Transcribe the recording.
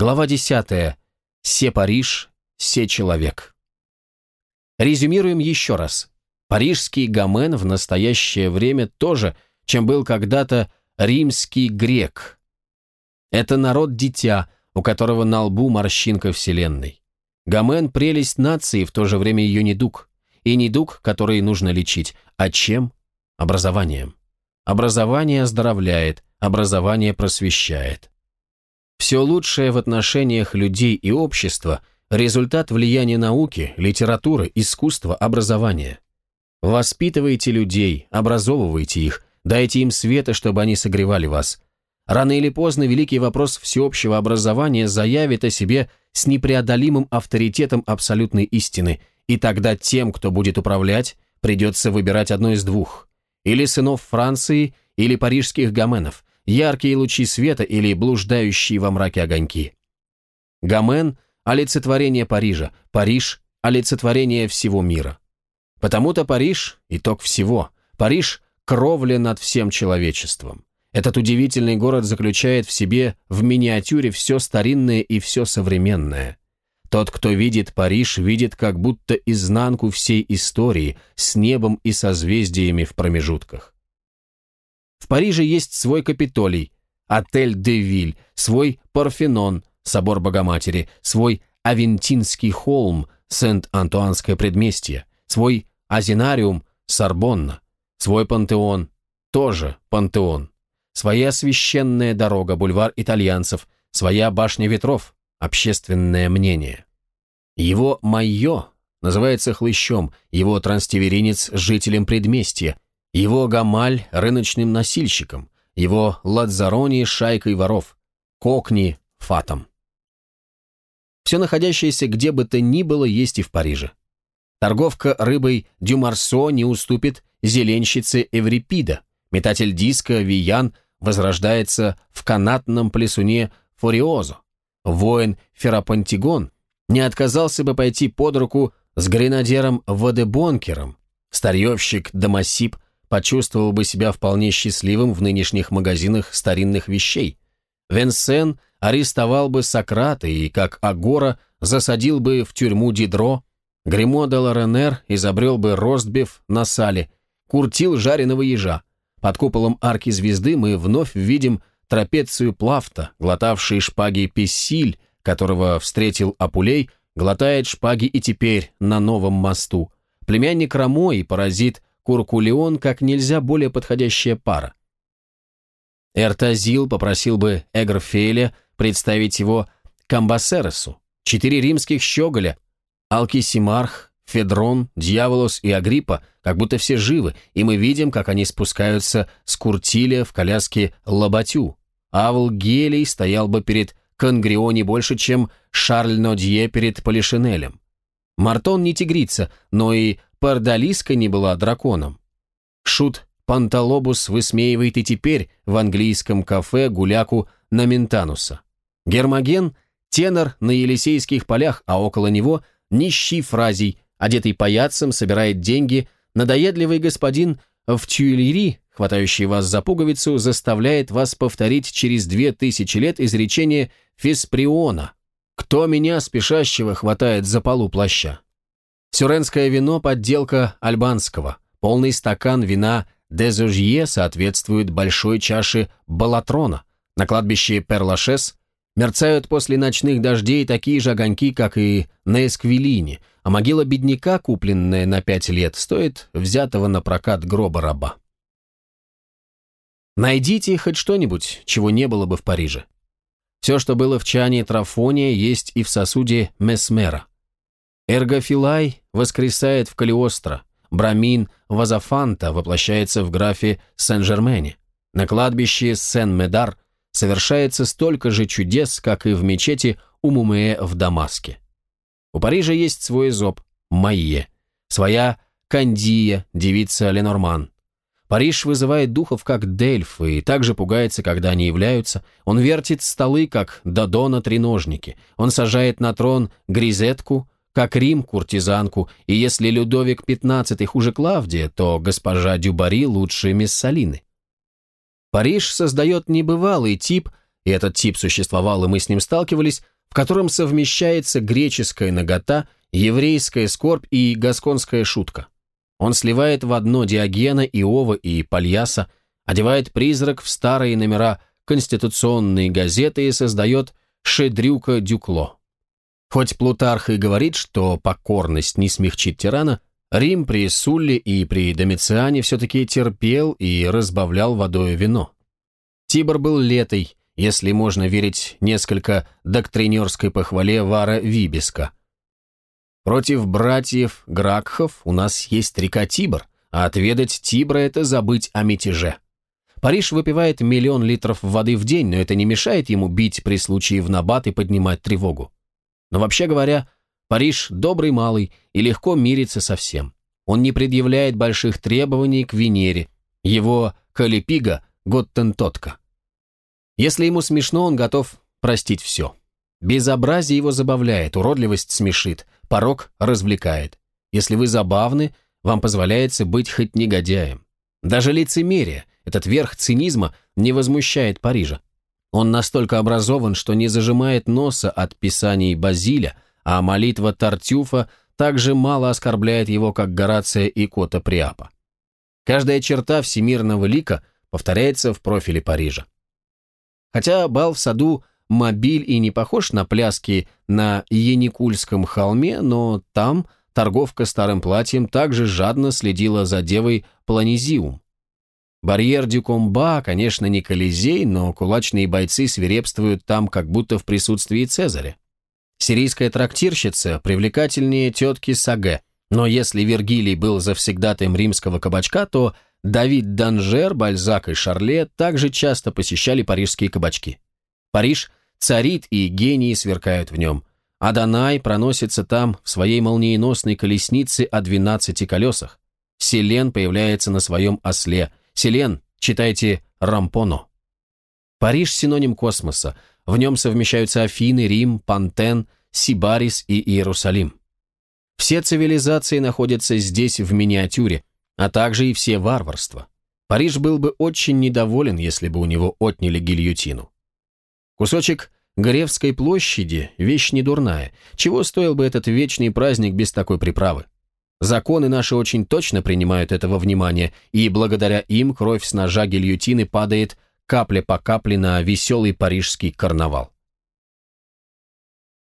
Глава 10. Се Париж, се человек. Резюмируем еще раз. Парижский гомен в настоящее время тоже, чем был когда-то римский грек. Это народ-дитя, у которого на лбу морщинка вселенной. Гомен – прелесть нации, в то же время ее недуг. И недуг, который нужно лечить. А чем? Образованием. Образование оздоровляет, образование просвещает. Все лучшее в отношениях людей и общества – результат влияния науки, литературы, искусства, образования. Воспитывайте людей, образовывайте их, дайте им света, чтобы они согревали вас. Рано или поздно великий вопрос всеобщего образования заявит о себе с непреодолимым авторитетом абсолютной истины, и тогда тем, кто будет управлять, придется выбирать одно из двух – или сынов Франции, или парижских гоменов – яркие лучи света или блуждающие во мраке огоньки. Гомен – олицетворение Парижа, Париж – олицетворение всего мира. Потому-то Париж – итог всего, Париж – кровля над всем человечеством. Этот удивительный город заключает в себе в миниатюре все старинное и все современное. Тот, кто видит Париж, видит как будто изнанку всей истории с небом и созвездиями в промежутках. В Париже есть свой Капитолий, отель де Виль, свой Парфенон, собор Богоматери, свой Авентинский холм, Сент-Антуанское предместье, свой Азинариум, Сорбонна, свой Пантеон, тоже Пантеон, своя священная дорога, бульвар итальянцев, своя башня ветров, общественное мнение. Его «Майо» называется хлыщом, его транстеверинец – жителем предместья, его Гамаль – рыночным носильщиком, его Ладзарони – шайкой воров, Кокни – фатом. Все находящееся где бы то ни было есть и в Париже. Торговка рыбой Дюмарсо не уступит зеленщице Эврипида, метатель диска Виян возрождается в канатном плесуне Фуриозо, воин Ферапантигон не отказался бы пойти под руку с гренадером Вадебонкером, старьевщик Дамасип – почувствовал бы себя вполне счастливым в нынешних магазинах старинных вещей. Венсен арестовал бы Сократа и, как Агора, засадил бы в тюрьму Дидро, Гремо де Лоренер изобрел бы ростбиф на сале, куртил жареного ежа. Под куполом арки звезды мы вновь видим трапецию Плафта, глотавший шпаги Пессиль, которого встретил Апулей, глотает шпаги и теперь на новом мосту. Племянник Рамо и паразит Куркулеон как нельзя более подходящая пара. Эртазил попросил бы Эгрфеля представить его Камбасересу. Четыре римских щеголя – Алкисимарх, Федрон, Дьяволос и Агриппа, как будто все живы, и мы видим, как они спускаются с Куртиля в коляске Лабатю. Авл Гелий стоял бы перед Конгриони больше, чем Шарль Нодье перед Полишинелем. Мартон не тигрица, но и Пардалиска не была драконом. Шут Панталобус высмеивает и теперь в английском кафе гуляку на Ментануса. Гермоген – тенор на Елисейских полях, а около него – нищий фразий, одетый паяцем, собирает деньги, надоедливый господин в тюильри, хватающий вас за пуговицу, заставляет вас повторить через две тысячи лет изречение Фесприона «Кто меня, спешащего, хватает за полу плаща?» Сюренское вино – подделка альбанского. Полный стакан вина Дезужье соответствует большой чаше Балатрона. На кладбище Перлашес мерцают после ночных дождей такие же огоньки, как и на Эсквилине, а могила бедняка, купленная на пять лет, стоит взятого на прокат гроба раба. Найдите хоть что-нибудь, чего не было бы в Париже. Все, что было в чане Трафония, есть и в сосуде Месмера. Эргофилай воскресает в Калиостро, Брамин Вазафанта воплощается в графе Сен-Жермене. На кладбище Сен-Медар совершается столько же чудес, как и в мечети Умумее в Дамаске. У Парижа есть свой зоб – Майе, своя Кандия, девица Ленорман. Париж вызывает духов, как Дельф, и также пугается, когда они являются. Он вертит столы, как Додона треножники. Он сажает на трон Гризетку, как Рим куртизанку, и если Людовик XV хуже Клавдия, то госпожа Дюбари лучше Мессалины. Париж создает небывалый тип и этот тип существовал, и мы с ним сталкивались, в котором совмещается греческая нагота, еврейская скорбь и гасконская шутка. Он сливает в одно Диогена, Иова и Пальяса, одевает призрак в старые номера конституционной газеты и создает Шедрюка Дюкло. Хоть Плутарх и говорит, что покорность не смягчит тирана, Рим при Сулле и при Домициане все-таки терпел и разбавлял водой вино. Тибр был летой, если можно верить несколько доктринерской похвале Вара Вибиска. Против братьев Гракхов у нас есть река Тибр, а отведать Тибра – это забыть о мятеже. Париж выпивает миллион литров воды в день, но это не мешает ему бить при случае в набат и поднимать тревогу. Но вообще говоря, Париж добрый малый и легко мирится со всем. Он не предъявляет больших требований к Венере, его Калипига – Готтентотка. Если ему смешно, он готов простить все. Безобразие его забавляет, уродливость смешит, порог развлекает. Если вы забавны, вам позволяется быть хоть негодяем. Даже лицемерие, этот верх цинизма, не возмущает Парижа. Он настолько образован, что не зажимает носа от писаний Базиля, а молитва Тартюфа также мало оскорбляет его, как Горация и Кота Приапа. Каждая черта всемирного лика повторяется в профиле Парижа. Хотя бал в саду мобиль и не похож на пляски на Яникульском холме, но там торговка старым платьем также жадно следила за девой Планизиум. Барьер Дюкомба, конечно, не Колизей, но кулачные бойцы свирепствуют там, как будто в присутствии Цезаря. Сирийская трактирщица привлекательнее тетки Саге, но если Вергилий был завсегдатаем римского кабачка, то Давид Данжер, Бальзак и Шарле также часто посещали парижские кабачки. Париж царит, и гении сверкают в нем. Адонай проносится там в своей молниеносной колеснице о 12 колесах. Селен появляется на своем осле. Селен, читайте Рампоно. Париж – синоним космоса. В нем совмещаются Афины, Рим, Пантен, Сибарис и Иерусалим. Все цивилизации находятся здесь в миниатюре, а также и все варварства. Париж был бы очень недоволен, если бы у него отняли гильотину. Кусочек Гревской площади – вещь недурная. Чего стоил бы этот вечный праздник без такой приправы? Законы наши очень точно принимают этого внимания, и благодаря им кровь с ножа гильотины падает капля по капле на веселый парижский карнавал.